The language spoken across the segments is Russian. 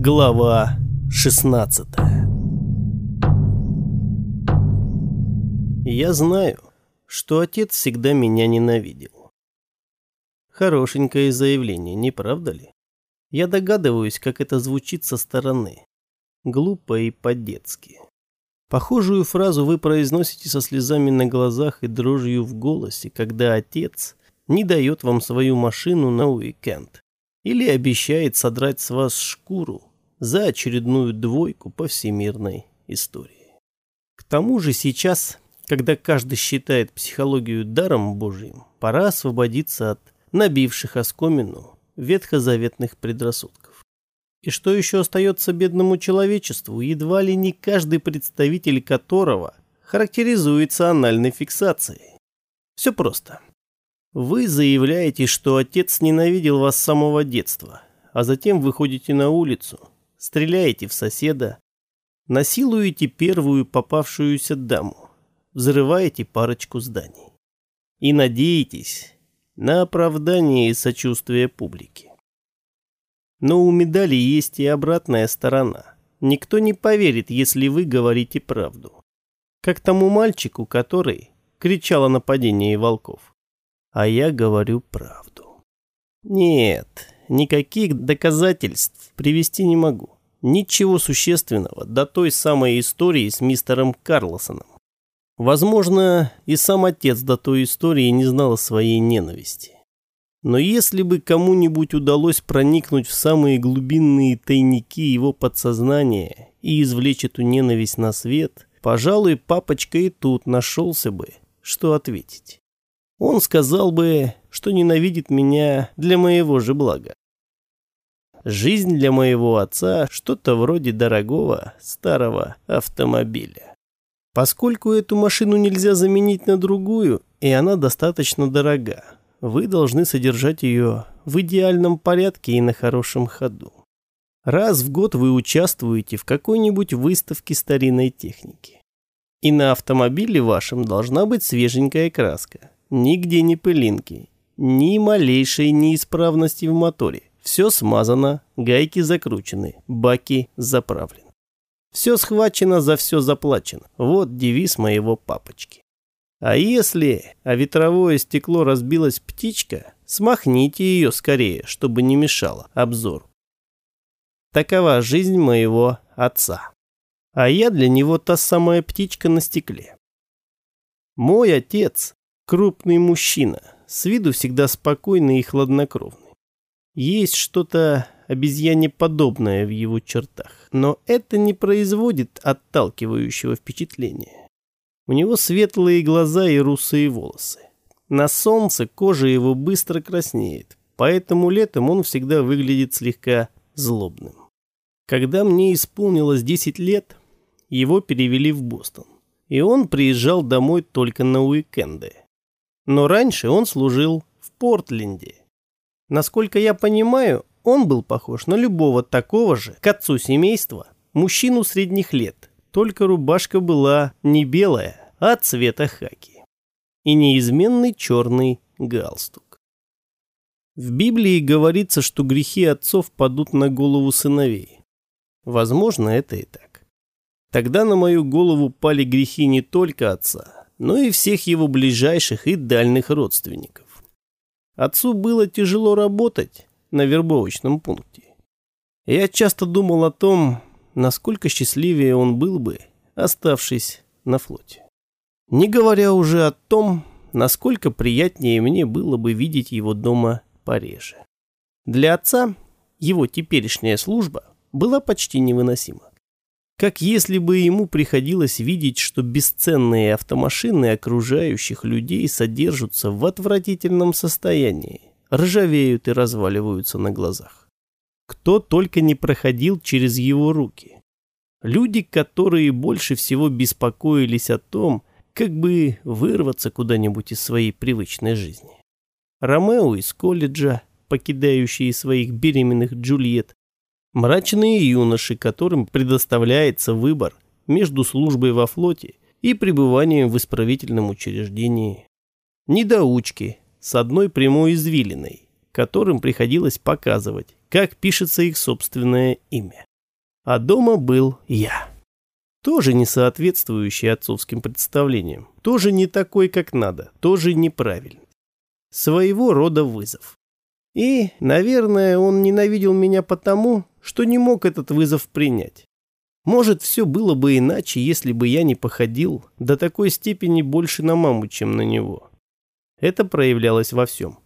Глава 16 Я знаю, что отец всегда меня ненавидел. Хорошенькое заявление, не правда ли? Я догадываюсь, как это звучит со стороны. Глупо и по-детски. Похожую фразу вы произносите со слезами на глазах и дрожью в голосе, когда отец не дает вам свою машину на уикенд или обещает содрать с вас шкуру за очередную двойку по всемирной истории. К тому же сейчас, когда каждый считает психологию даром Божьим, пора освободиться от набивших оскомину ветхозаветных предрассудков. И что еще остается бедному человечеству, едва ли не каждый представитель которого характеризуется анальной фиксацией. Все просто. Вы заявляете, что отец ненавидел вас с самого детства, а затем выходите на улицу, стреляете в соседа, насилуете первую попавшуюся даму, взрываете парочку зданий и надеетесь на оправдание и сочувствие публики. Но у медали есть и обратная сторона. Никто не поверит, если вы говорите правду. Как тому мальчику, который кричал о нападении волков а я говорю правду. Нет, никаких доказательств привести не могу. Ничего существенного до той самой истории с мистером Карлосоном. Возможно, и сам отец до той истории не знал о своей ненависти. Но если бы кому-нибудь удалось проникнуть в самые глубинные тайники его подсознания и извлечь эту ненависть на свет, пожалуй, папочка и тут нашелся бы, что ответить он сказал бы, что ненавидит меня для моего же блага. Жизнь для моего отца что-то вроде дорогого старого автомобиля. Поскольку эту машину нельзя заменить на другую, и она достаточно дорога, вы должны содержать ее в идеальном порядке и на хорошем ходу. Раз в год вы участвуете в какой-нибудь выставке старинной техники. И на автомобиле вашем должна быть свеженькая краска, Нигде не пылинки, ни малейшей неисправности в моторе. Все смазано, гайки закручены, баки заправлены. Все схвачено, за все заплачено. Вот девиз моего папочки. А если о ветровое стекло разбилась птичка, смахните ее скорее, чтобы не мешало обзору. Такова жизнь моего отца. А я для него та самая птичка на стекле. Мой отец Крупный мужчина, с виду всегда спокойный и хладнокровный. Есть что-то обезьянеподобное в его чертах, но это не производит отталкивающего впечатления. У него светлые глаза и русые волосы. На солнце кожа его быстро краснеет, поэтому летом он всегда выглядит слегка злобным. Когда мне исполнилось 10 лет, его перевели в Бостон, и он приезжал домой только на уикенды но раньше он служил в Портленде. Насколько я понимаю, он был похож на любого такого же, к отцу семейства, мужчину средних лет, только рубашка была не белая, а цвета хаки. И неизменный черный галстук. В Библии говорится, что грехи отцов падут на голову сыновей. Возможно, это и так. Тогда на мою голову пали грехи не только отца, но и всех его ближайших и дальних родственников. Отцу было тяжело работать на вербовочном пункте. Я часто думал о том, насколько счастливее он был бы, оставшись на флоте. Не говоря уже о том, насколько приятнее мне было бы видеть его дома пореже. Для отца его теперешняя служба была почти невыносима. Как если бы ему приходилось видеть, что бесценные автомашины окружающих людей содержатся в отвратительном состоянии, ржавеют и разваливаются на глазах. Кто только не проходил через его руки. Люди, которые больше всего беспокоились о том, как бы вырваться куда-нибудь из своей привычной жизни. Ромео из колледжа, покидающие своих беременных Джульет, Мрачные юноши, которым предоставляется выбор между службой во флоте и пребыванием в исправительном учреждении. Недоучки с одной прямой извилиной, которым приходилось показывать, как пишется их собственное имя. А дома был я. Тоже не соответствующий отцовским представлениям. Тоже не такой, как надо. Тоже неправильный. Своего рода вызов. И, наверное, он ненавидел меня потому, что не мог этот вызов принять. Может, все было бы иначе, если бы я не походил до такой степени больше на маму, чем на него. Это проявлялось во всем.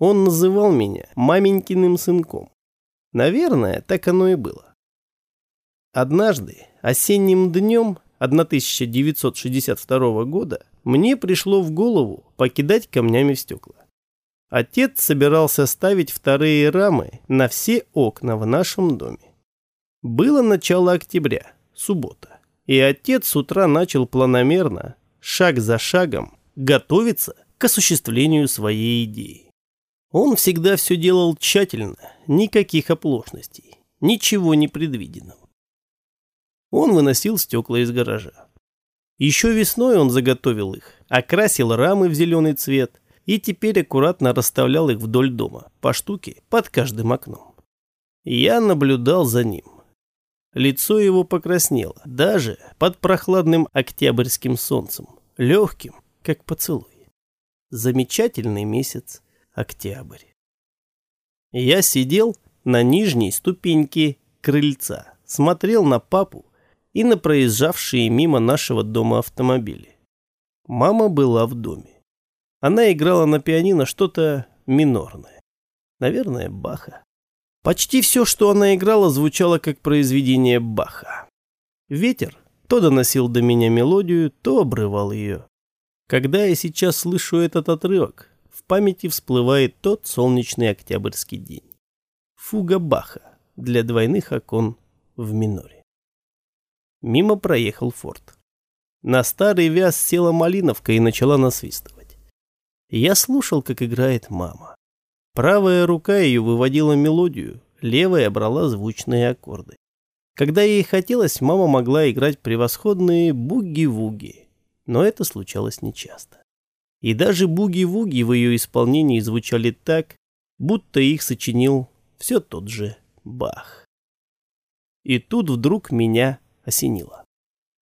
Он называл меня маменькиным сынком. Наверное, так оно и было. Однажды, осенним днем 1962 года, мне пришло в голову покидать камнями в стекла. Отец собирался ставить вторые рамы на все окна в нашем доме. Было начало октября, суббота, и отец с утра начал планомерно, шаг за шагом, готовиться к осуществлению своей идеи. Он всегда все делал тщательно, никаких оплошностей, ничего не предвиденного. Он выносил стекла из гаража. Еще весной он заготовил их, окрасил рамы в зеленый цвет и теперь аккуратно расставлял их вдоль дома, по штуке, под каждым окном. Я наблюдал за ним. Лицо его покраснело, даже под прохладным октябрьским солнцем, легким, как поцелуй. Замечательный месяц октябрь. Я сидел на нижней ступеньке крыльца, смотрел на папу и на проезжавшие мимо нашего дома автомобили. Мама была в доме. Она играла на пианино что-то минорное. Наверное, Баха. Почти все, что она играла, звучало как произведение Баха. Ветер то доносил до меня мелодию, то обрывал ее. Когда я сейчас слышу этот отрывок, в памяти всплывает тот солнечный октябрьский день. Фуга Баха для двойных окон в миноре. Мимо проехал форт. На старый вяз села малиновка и начала насвистывать. Я слушал, как играет мама. Правая рука ее выводила мелодию, левая брала звучные аккорды. Когда ей хотелось, мама могла играть превосходные буги-вуги, но это случалось нечасто. И даже буги-вуги в ее исполнении звучали так, будто их сочинил все тот же Бах. И тут вдруг меня осенило.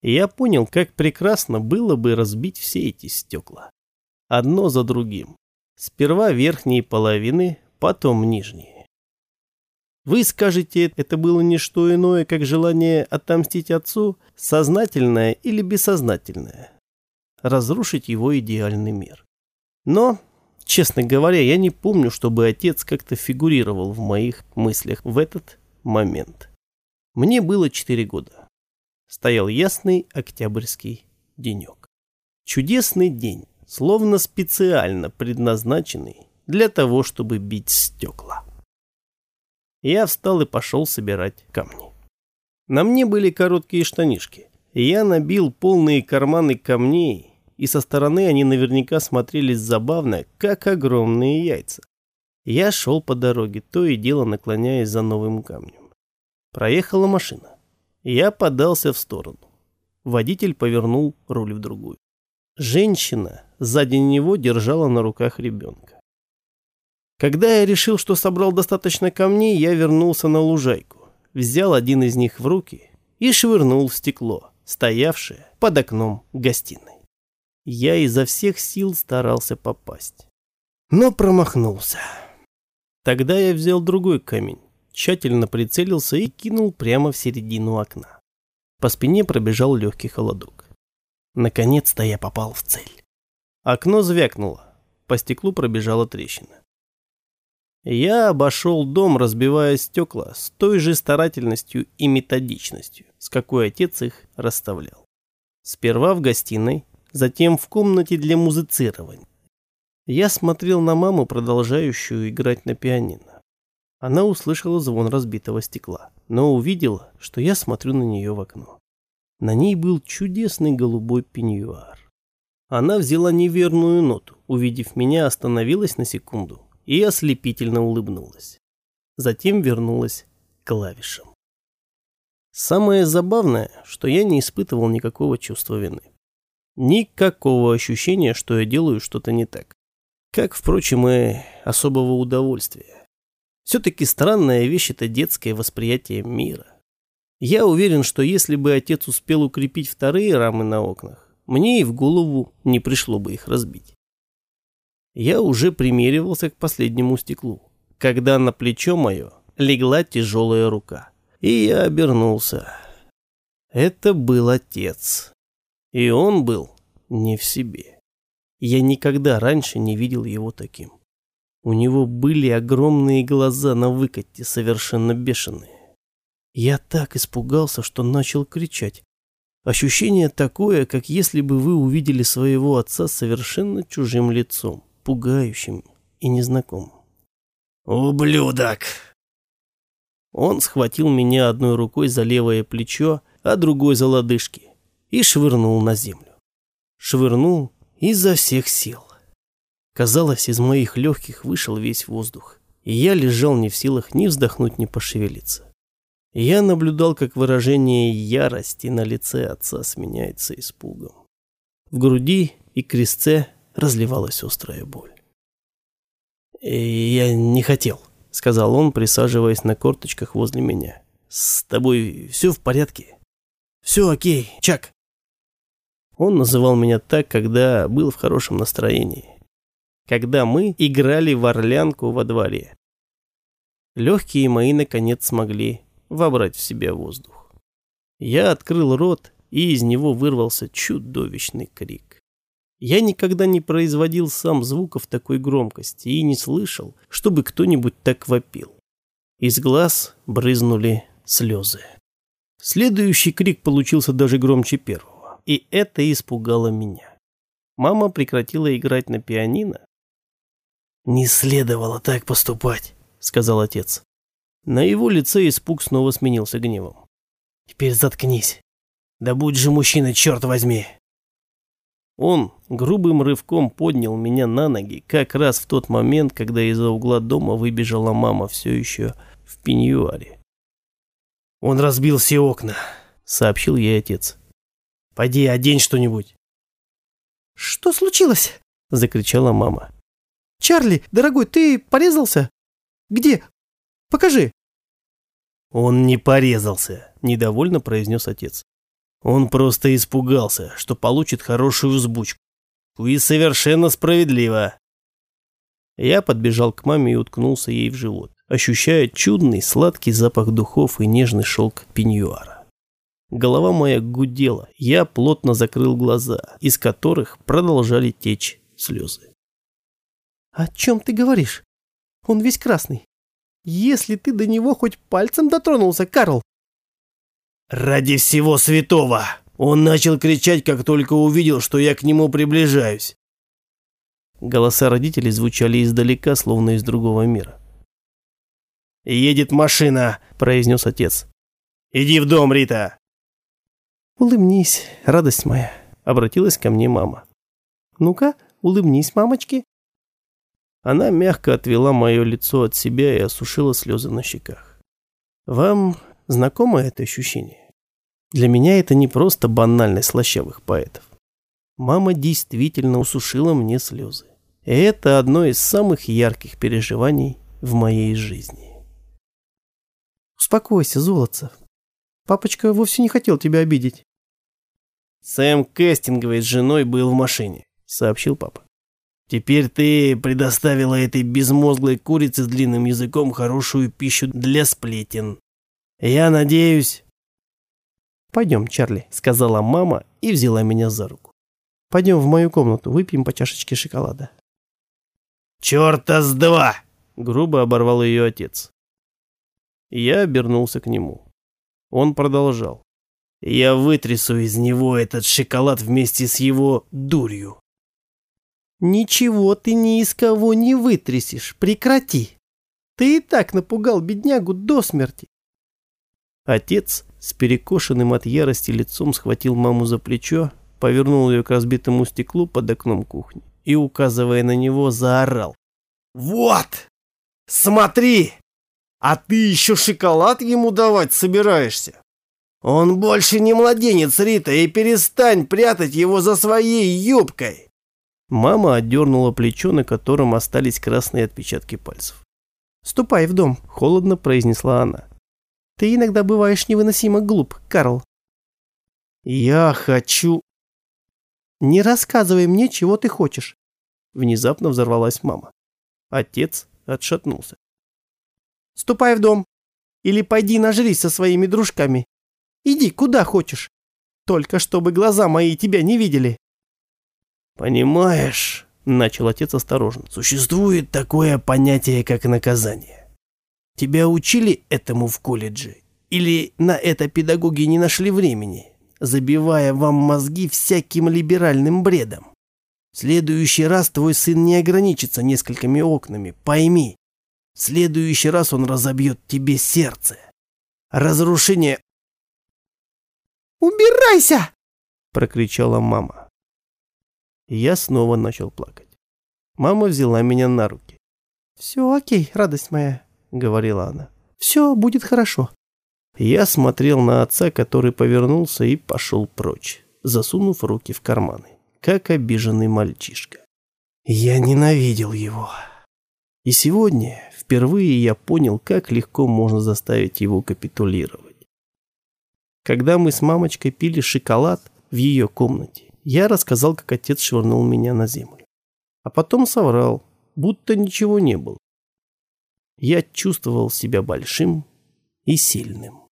И я понял, как прекрасно было бы разбить все эти стекла. Одно за другим. Сперва верхние половины, потом нижние. Вы скажете, это было не что иное, как желание отомстить отцу, сознательное или бессознательное. Разрушить его идеальный мир. Но, честно говоря, я не помню, чтобы отец как-то фигурировал в моих мыслях в этот момент. Мне было 4 года. Стоял ясный октябрьский денек. Чудесный день словно специально предназначенный для того, чтобы бить стекла. Я встал и пошел собирать камни. На мне были короткие штанишки. Я набил полные карманы камней, и со стороны они наверняка смотрелись забавно, как огромные яйца. Я шел по дороге, то и дело наклоняясь за новым камнем. Проехала машина. Я подался в сторону. Водитель повернул руль в другую. Женщина сзади него держала на руках ребенка. Когда я решил, что собрал достаточно камней, я вернулся на лужайку, взял один из них в руки и швырнул в стекло, стоявшее под окном гостиной. Я изо всех сил старался попасть, но промахнулся. Тогда я взял другой камень, тщательно прицелился и кинул прямо в середину окна. По спине пробежал легкий холодок. Наконец-то я попал в цель. Окно звякнуло. По стеклу пробежала трещина. Я обошел дом, разбивая стекла с той же старательностью и методичностью, с какой отец их расставлял. Сперва в гостиной, затем в комнате для музицирования. Я смотрел на маму, продолжающую играть на пианино. Она услышала звон разбитого стекла, но увидела, что я смотрю на нее в окно. На ней был чудесный голубой пеньюар. Она взяла неверную ноту, увидев меня, остановилась на секунду и ослепительно улыбнулась. Затем вернулась к клавишам. Самое забавное, что я не испытывал никакого чувства вины. Никакого ощущения, что я делаю что-то не так. Как, впрочем, и особого удовольствия. Все-таки странная вещь это детское восприятие мира. Я уверен, что если бы отец успел укрепить вторые рамы на окнах, мне и в голову не пришло бы их разбить. Я уже примеривался к последнему стеклу, когда на плечо мое легла тяжелая рука. И я обернулся. Это был отец. И он был не в себе. Я никогда раньше не видел его таким. У него были огромные глаза на выкате, совершенно бешеные. Я так испугался, что начал кричать. Ощущение такое, как если бы вы увидели своего отца совершенно чужим лицом, пугающим и незнакомым. «Ублюдок!» Он схватил меня одной рукой за левое плечо, а другой за лодыжки и швырнул на землю. Швырнул изо всех сил. Казалось, из моих легких вышел весь воздух, и я лежал не в силах ни вздохнуть, ни пошевелиться. Я наблюдал, как выражение ярости на лице отца сменяется испугом. В груди и крестце разливалась острая боль. «Я не хотел», — сказал он, присаживаясь на корточках возле меня. «С тобой все в порядке?» «Все окей, Чак». Он называл меня так, когда был в хорошем настроении. Когда мы играли в орлянку во дворе. Легкие мои, наконец, смогли вобрать в себя воздух. Я открыл рот, и из него вырвался чудовищный крик. Я никогда не производил сам звуков такой громкости и не слышал, чтобы кто-нибудь так вопил. Из глаз брызнули слезы. Следующий крик получился даже громче первого, и это испугало меня. Мама прекратила играть на пианино. «Не следовало так поступать», — сказал отец. На его лице испуг снова сменился гневом. «Теперь заткнись. Да будь же мужчина, черт возьми!» Он грубым рывком поднял меня на ноги как раз в тот момент, когда из-за угла дома выбежала мама все еще в пеньюаре. «Он разбил все окна», — сообщил ей отец. «Пойди, одень что-нибудь». «Что случилось?» — закричала мама. «Чарли, дорогой, ты порезался? Где? Покажи». «Он не порезался», – недовольно произнес отец. «Он просто испугался, что получит хорошую взбучку. И совершенно справедливо». Я подбежал к маме и уткнулся ей в живот, ощущая чудный сладкий запах духов и нежный шелк пеньюара. Голова моя гудела, я плотно закрыл глаза, из которых продолжали течь слезы. «О чем ты говоришь? Он весь красный если ты до него хоть пальцем дотронулся, Карл. Ради всего святого! Он начал кричать, как только увидел, что я к нему приближаюсь. Голоса родителей звучали издалека, словно из другого мира. «Едет машина», – произнес отец. «Иди в дом, Рита». «Улыбнись, радость моя», – обратилась ко мне мама. «Ну-ка, улыбнись, мамочки». Она мягко отвела мое лицо от себя и осушила слезы на щеках. Вам знакомо это ощущение? Для меня это не просто банальность слащавых поэтов. Мама действительно усушила мне слезы. И это одно из самых ярких переживаний в моей жизни. Успокойся, Золотцев. Папочка вовсе не хотел тебя обидеть. Сэм Кестинговый с женой был в машине, сообщил папа. Теперь ты предоставила этой безмозглой курице с длинным языком хорошую пищу для сплетен. Я надеюсь...» «Пойдем, Чарли», — сказала мама и взяла меня за руку. «Пойдем в мою комнату, выпьем по чашечке шоколада». «Черта с два!» — грубо оборвал ее отец. Я обернулся к нему. Он продолжал. «Я вытрясу из него этот шоколад вместе с его дурью». «Ничего ты ни из кого не вытрясешь, прекрати! Ты и так напугал беднягу до смерти!» Отец с перекошенным от ярости лицом схватил маму за плечо, повернул ее к разбитому стеклу под окном кухни и, указывая на него, заорал. «Вот! Смотри! А ты еще шоколад ему давать собираешься? Он больше не младенец, Рита, и перестань прятать его за своей юбкой!» Мама отдернула плечо, на котором остались красные отпечатки пальцев. «Ступай в дом», – холодно произнесла она. Ты иногда бываешь невыносимо глуп, Карл. Я хочу... Не рассказывай мне, чего ты хочешь. Внезапно взорвалась мама. Отец отшатнулся. Ступай в дом. Или пойди нажрись со своими дружками. Иди куда хочешь. Только чтобы глаза мои тебя не видели. Понимаешь, начал отец осторожно, существует такое понятие, как наказание. Тебя учили этому в колледже? Или на это педагоги не нашли времени, забивая вам мозги всяким либеральным бредом? В следующий раз твой сын не ограничится несколькими окнами, пойми. В следующий раз он разобьет тебе сердце. Разрушение... «Убирайся!» – прокричала мама. Я снова начал плакать. Мама взяла меня на руки. «Все окей, радость моя», — говорила она. «Все будет хорошо». Я смотрел на отца, который повернулся и пошел прочь, засунув руки в карманы, как обиженный мальчишка. Я ненавидел его. И сегодня впервые я понял, как легко можно заставить его капитулировать. Когда мы с мамочкой пили шоколад в ее комнате, я рассказал, как отец швырнул меня на землю. А потом соврал, будто ничего не было. Я чувствовал себя большим и сильным.